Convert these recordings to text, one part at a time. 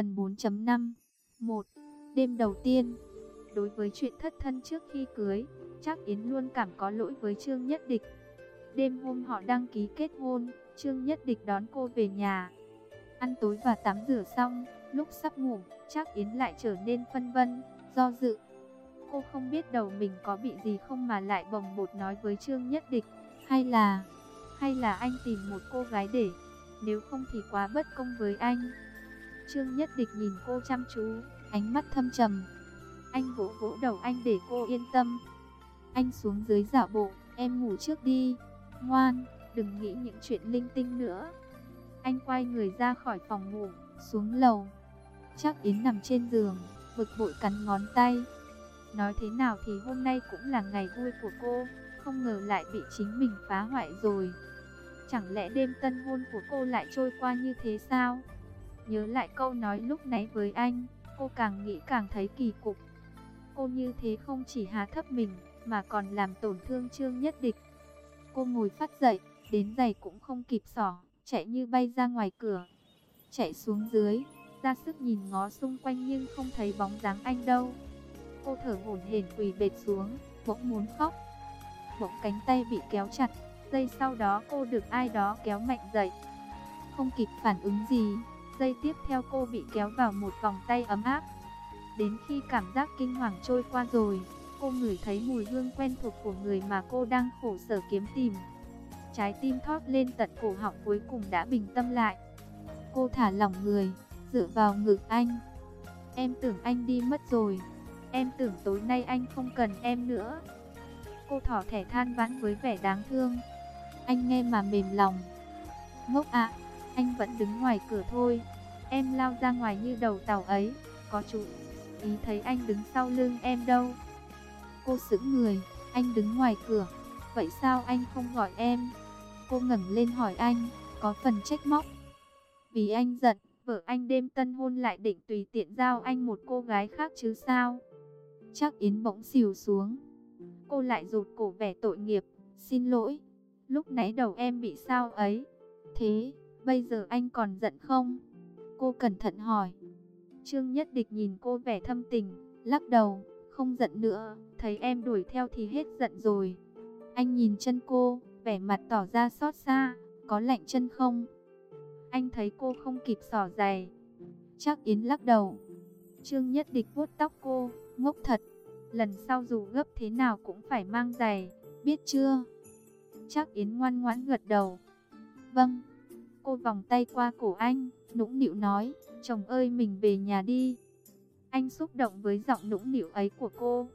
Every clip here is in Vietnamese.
Phần 4.5 1. Đêm đầu tiên Đối với chuyện thất thân trước khi cưới, chắc Yến luôn cảm có lỗi với Trương Nhất Địch. Đêm hôm họ đăng ký kết hôn, Trương Nhất Địch đón cô về nhà. Ăn tối và tắm rửa xong, lúc sắp ngủ, chắc Yến lại trở nên phân vân, do dự. Cô không biết đầu mình có bị gì không mà lại bồng bột nói với Trương Nhất Địch, hay là, hay là anh tìm một cô gái để, nếu không thì quá bất công với anh. Trương Nhất Địch nhìn cô chăm chú, ánh mắt thâm trầm. Anh vỗ vỗ đầu anh để cô yên tâm. Anh xuống dưới dạo bộ, em ngủ trước đi. Ngoan, đừng nghĩ những chuyện linh tinh nữa. Anh quay người ra khỏi phòng ngủ, xuống lầu. Chắc Yến nằm trên giường, bực bội cắn ngón tay. Nói thế nào thì hôm nay cũng là ngày vui của cô, không ngờ lại bị chính mình phá hoại rồi. Chẳng lẽ đêm tân hôn của cô lại trôi qua như thế sao? Nhớ lại câu nói lúc nãy với anh, cô càng nghĩ càng thấy kỳ cục. Cô như thế không chỉ hạ thấp mình, mà còn làm tổn thương Trương Nhất Địch. Cô ngồi phát dậy, đến giày cũng không kịp xỏ, chạy như bay ra ngoài cửa. Chạy xuống dưới, ra sức nhìn ngó xung quanh nhưng không thấy bóng dáng anh đâu. Cô thở hổn hển quỳ bệt xuống, bỗng muốn khóc. Bỗng cánh tay bị kéo chặt, giây sau đó cô được ai đó kéo mạnh dậy. Không kịp phản ứng gì, giây tiếp theo cô bị kéo vào một vòng tay ấm áp. Đến khi cảm giác kinh hoàng trôi qua rồi, cô ngửi thấy mùi hương quen thuộc của người mà cô đang khổ sở kiếm tìm. Trái tim thót lên tận cổ họng cuối cùng đã bình tâm lại. Cô thả lỏng người, dựa vào ngực anh. Em tưởng anh đi mất rồi. Em tưởng tối nay anh không cần em nữa. Cô thỏ thẻ than vãn với vẻ đáng thương. Anh nghe mà mềm lòng. Ngốc ạ, anh vẫn đứng ngoài cửa thôi. Em lao ra ngoài như đầu tàu ấy, có chú ý thấy anh đứng sau lưng em đâu. Cô sững người, anh đứng ngoài cửa, vậy sao anh không gọi em? Cô ngẩng lên hỏi anh, có phần trách móc. Vì anh giận, vợ anh đêm tân hôn lại định tùy tiện giao anh một cô gái khác chứ sao? Chắc Yến bỗng xìu xuống. Cô lại rụt cổ vẻ tội nghiệp, xin lỗi, lúc nãy đầu em bị sao ấy. Thế, bây giờ anh còn giận không? Cô cẩn thận hỏi. Trương Nhất Địch nhìn cô vẻ thâm tình, lắc đầu, không giận nữa, thấy em đuổi theo thì hết giận rồi. Anh nhìn chân cô, vẻ mặt tỏ ra xót xa, có lạnh chân không? Anh thấy cô không kịp xỏ giày. Chắc Yến lắc đầu. Trương Nhất Địch vuốt tóc cô, ngốc thật. Lần sau dù gấp thế nào cũng phải mang giày, biết chưa? Chắc Yến ngoan ngoãn gật đầu. Vâng. Cô vòng tay qua cổ anh, nũng nịu nói, chồng ơi mình về nhà đi. Anh xúc động với giọng nũng nịu ấy của cô.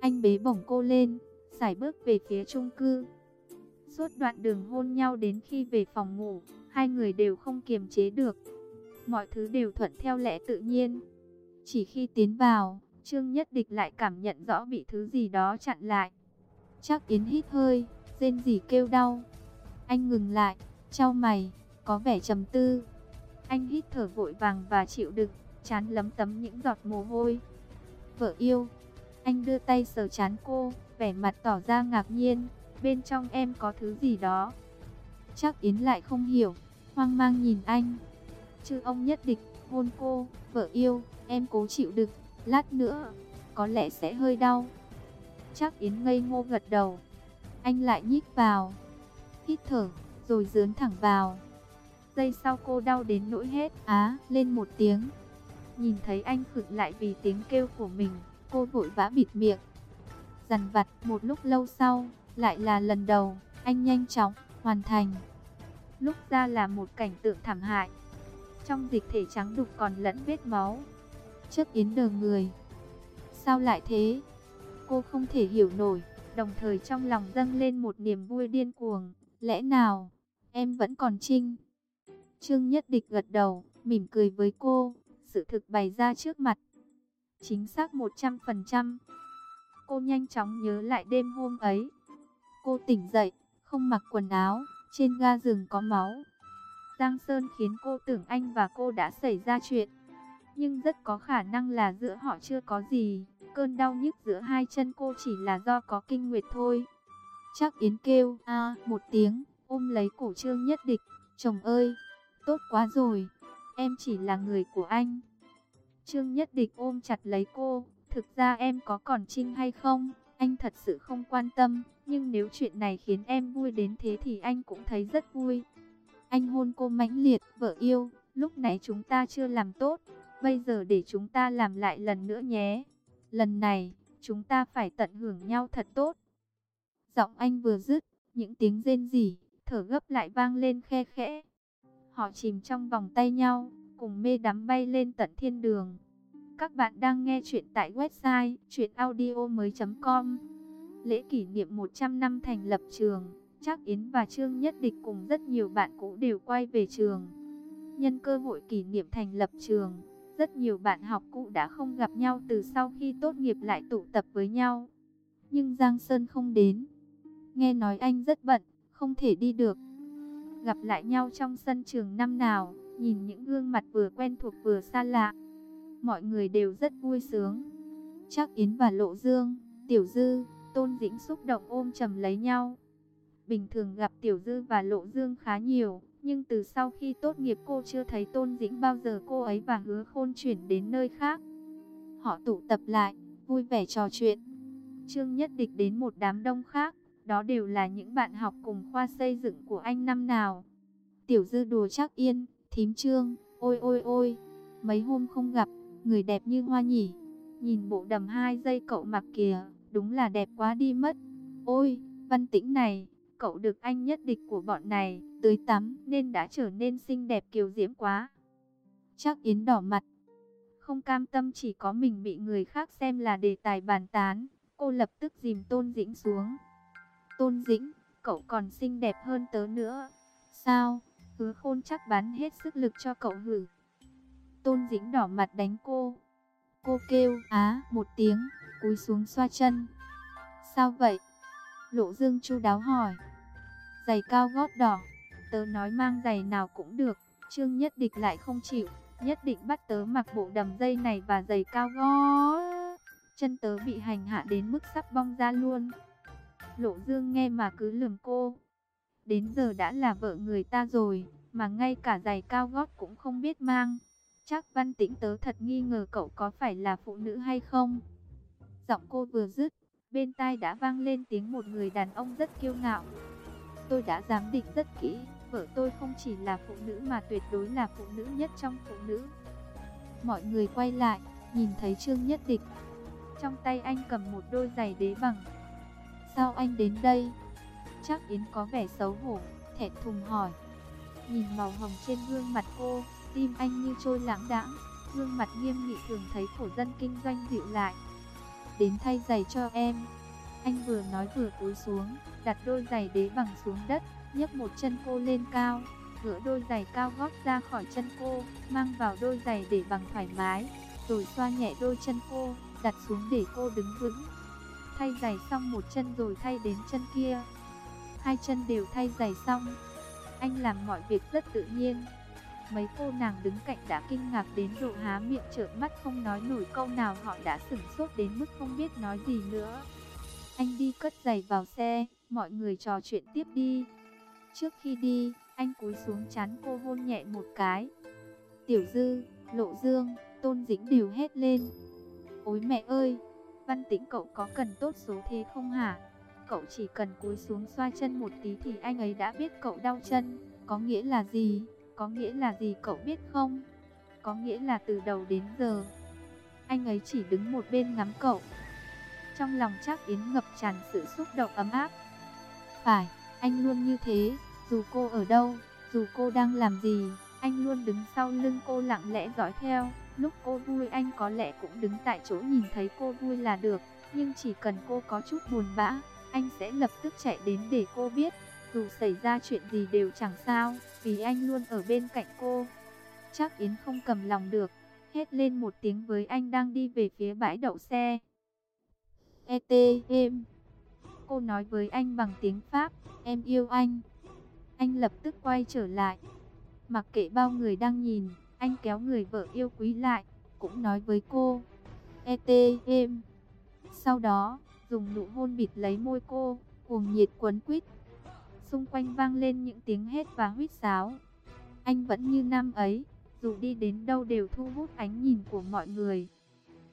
Anh bế bổng cô lên, sải bước về phía chung cư. Suốt đoạn đường hôn nhau đến khi về phòng ngủ, hai người đều không kiềm chế được. Mọi thứ đều thuận theo lẽ tự nhiên. Chỉ khi tiến vào, Trương Nhất Địch lại cảm nhận rõ bị thứ gì đó chặn lại. Chắc Yến hít hơi, rên gì kêu đau. Anh ngừng lại, trao mày, có vẻ trầm tư. Anh hít thở vội vàng và chịu đựng, chán lấm tấm những giọt mồ hôi. Vợ yêu, anh đưa tay sờ chán cô, vẻ mặt tỏ ra ngạc nhiên, bên trong em có thứ gì đó. Chắc Yến lại không hiểu, hoang mang nhìn anh. Chứ ông nhất định hôn cô, vợ yêu, em cố chịu đựng, lát nữa, có lẽ sẽ hơi đau. Chắc Yến ngây ngô gật đầu. Anh lại nhích vào, hít thở, rồi dướn thẳng vào. Giây sau cô đau đến nỗi hết á lên một tiếng. Nhìn thấy anh khựng lại vì tiếng kêu của mình, cô vội vã bịt miệng. Dằn vặt một lúc lâu sau, lại là lần đầu, anh nhanh chóng, hoàn thành. Lúc ra là một cảnh tượng thảm hại. Trong dịch thể trắng đục còn lẫn vết máu. Trước yến đờ người. Sao lại thế? Cô không thể hiểu nổi, đồng thời trong lòng dâng lên một niềm vui điên cuồng. Lẽ nào, em vẫn còn trinh? Trương Nhất Địch gật đầu, mỉm cười với cô, sự thực bày ra trước mặt. Chính xác 100%. Cô nhanh chóng nhớ lại đêm hôm ấy. Cô tỉnh dậy, không mặc quần áo, trên ga giường có máu. Giang Sơn khiến cô tưởng anh và cô đã xảy ra chuyện. Nhưng rất có khả năng là giữa họ chưa có gì. Cơn đau nhức giữa hai chân cô chỉ là do có kinh nguyệt thôi. Chắc Yến kêu a một tiếng, ôm lấy cổ trương nhất địch. Chồng ơi, tốt quá rồi, em chỉ là người của anh, Trương Nhất Địch ôm chặt lấy cô, thực ra em có còn trinh hay không, anh thật sự không quan tâm, nhưng nếu chuyện này khiến em vui đến thế thì anh cũng thấy rất vui. Anh hôn cô mãnh liệt, vợ yêu, lúc nãy chúng ta chưa làm tốt, bây giờ để chúng ta làm lại lần nữa nhé. Lần này, chúng ta phải tận hưởng nhau thật tốt. Giọng anh vừa dứt, những tiếng rên rỉ, thở gấp lại vang lên khe khẽ. Họ chìm trong vòng tay nhau, cùng mê đắm bay lên tận thiên đường. Các bạn đang nghe chuyện tại website chuyenaudio.com Lễ kỷ niệm 100 năm thành lập trường, Trác Yến và Trương Nhất Địch cùng rất nhiều bạn cũ đều quay về trường. Nhân cơ hội kỷ niệm thành lập trường, rất nhiều bạn học cũ đã không gặp nhau từ sau khi tốt nghiệp lại tụ tập với nhau. Nhưng Giang Sơn không đến. Nghe nói anh rất bận, không thể đi được. Gặp lại nhau trong sân trường năm nào, nhìn những gương mặt vừa quen thuộc vừa xa lạ. Mọi người đều rất vui sướng. Chắc Yến và Lộ Dương, Tiểu Dư, Tôn Dĩnh xúc động ôm chầm lấy nhau. Bình thường gặp Tiểu Dư và Lộ Dương khá nhiều, nhưng từ sau khi tốt nghiệp cô chưa thấy Tôn Dĩnh bao giờ cô ấy và hứa khôn chuyển đến nơi khác. Họ tụ tập lại, vui vẻ trò chuyện. Trương Nhất Địch đến một đám đông khác, đó đều là những bạn học cùng khoa xây dựng của anh năm nào. Tiểu Dư đùa chắc yên, thím Trương, ôi ôi ôi, mấy hôm không gặp, người đẹp như hoa nhỉ. Nhìn bộ đầm hai dây cậu mặc kìa, đúng là đẹp quá đi mất. Ôi, văn tĩnh này, cậu được anh nhất địch của bọn này, tới tắm nên đã trở nên xinh đẹp kiều diễm quá. Chắc Yến đỏ mặt, không cam tâm chỉ có mình bị người khác xem là đề tài bàn tán, cô lập tức dìm Tôn Dĩnh xuống. Tôn Dĩnh, cậu còn xinh đẹp hơn tớ nữa. Sao? Hứa khôn chắc bán hết sức lực cho cậu hử. Tôn Dĩnh đỏ mặt đánh cô. Cô kêu á một tiếng, cúi xuống xoa chân. Sao vậy? Lộ Dương chu đáo hỏi. Giày cao gót đỏ, tớ nói mang giày nào cũng được. Trương Nhất Địch lại không chịu, nhất định bắt tớ mặc bộ đầm dây này và giày cao gót. Chân tớ bị hành hạ đến mức sắp bong ra luôn. Lộ Dương nghe mà cứ lườm cô. Đến giờ đã là vợ người ta rồi, mà ngay cả giày cao gót cũng không biết mang. Chắc văn tĩnh tớ thật nghi ngờ cậu có phải là phụ nữ hay không? Giọng cô vừa dứt, bên tai đã vang lên tiếng một người đàn ông rất kiêu ngạo. Tôi đã giám định rất kỹ, vợ tôi không chỉ là phụ nữ mà tuyệt đối là phụ nữ nhất trong phụ nữ. Mọi người quay lại, nhìn thấy Trương Nhất Địch. Trong tay anh cầm một đôi giày đế bằng. Sao anh đến đây? Chắc Yến có vẻ xấu hổ, thẹn thùng hỏi. Nhìn màu hồng trên gương mặt cô, tim anh như trôi lãng đãng, gương mặt nghiêm nghị thường thấy của dân kinh doanh dịu lại. Đến thay giày cho em. Anh vừa nói vừa cúi xuống, đặt đôi giày đế bằng xuống đất, nhấc một chân cô lên cao, gỡ đôi giày cao gót ra khỏi chân cô, mang vào đôi giày để bằng thoải mái, rồi xoa nhẹ đôi chân cô, đặt xuống để cô đứng vững. Thay giày xong một chân rồi thay đến chân kia. Hai chân đều thay giày xong. Anh làm mọi việc rất tự nhiên, Mấy cô nàng đứng cạnh đã kinh ngạc đến độ há miệng trợn mắt không nói nổi câu nào họ đã sửng sốt đến mức không biết nói gì nữa. Anh đi cất giày vào xe, mọi người trò chuyện tiếp đi. Trước khi đi, anh cúi xuống chán cô hôn nhẹ một cái. Tiểu Dư, Lộ Dương, Tôn Dĩnh đều hét lên. Ôi mẹ ơi, văn tĩnh cậu có cần tốt số thế không hả? Cậu chỉ cần cúi xuống xoa chân một tí thì anh ấy đã biết cậu đau chân, có nghĩa là gì? Có nghĩa là gì cậu biết không? Có nghĩa là từ đầu đến giờ, anh ấy chỉ đứng một bên ngắm cậu. Trong lòng chắc Yến ngập tràn sự xúc động ấm áp. Phải, anh luôn như thế, dù cô ở đâu, dù cô đang làm gì, anh luôn đứng sau lưng cô lặng lẽ dõi theo. Lúc cô vui anh có lẽ cũng đứng tại chỗ nhìn thấy cô vui là được, nhưng chỉ cần cô có chút buồn bã, anh sẽ lập tức chạy đến để cô biết dù xảy ra chuyện gì đều chẳng sao, vì anh luôn ở bên cạnh cô. Chắc Yến không cầm lòng được, hét lên một tiếng với anh đang đi về phía bãi đậu xe. E.T. em. Cô nói với anh bằng tiếng Pháp, em yêu anh. Anh lập tức quay trở lại. Mặc kệ bao người đang nhìn, anh kéo người vợ yêu quý lại, cũng nói với cô. Et em. Sau đó, dùng nụ hôn bịt lấy môi cô, cuồng nhiệt quấn quýt xung quanh vang lên những tiếng hét và huýt sáo. Anh vẫn như năm ấy, dù đi đến đâu đều thu hút ánh nhìn của mọi người.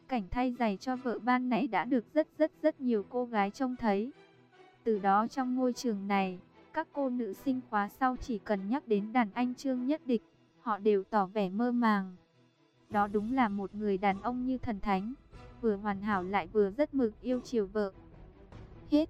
Cảnh thay giày cho vợ ban nãy đã được rất rất rất nhiều cô gái trông thấy. Từ đó trong ngôi trường này, các cô nữ sinh khóa sau chỉ cần nhắc đến đàn anh Trương Nhất Địch, họ đều tỏ vẻ mơ màng. Đó đúng là một người đàn ông như thần thánh, vừa hoàn hảo lại vừa rất mực yêu chiều vợ. Hết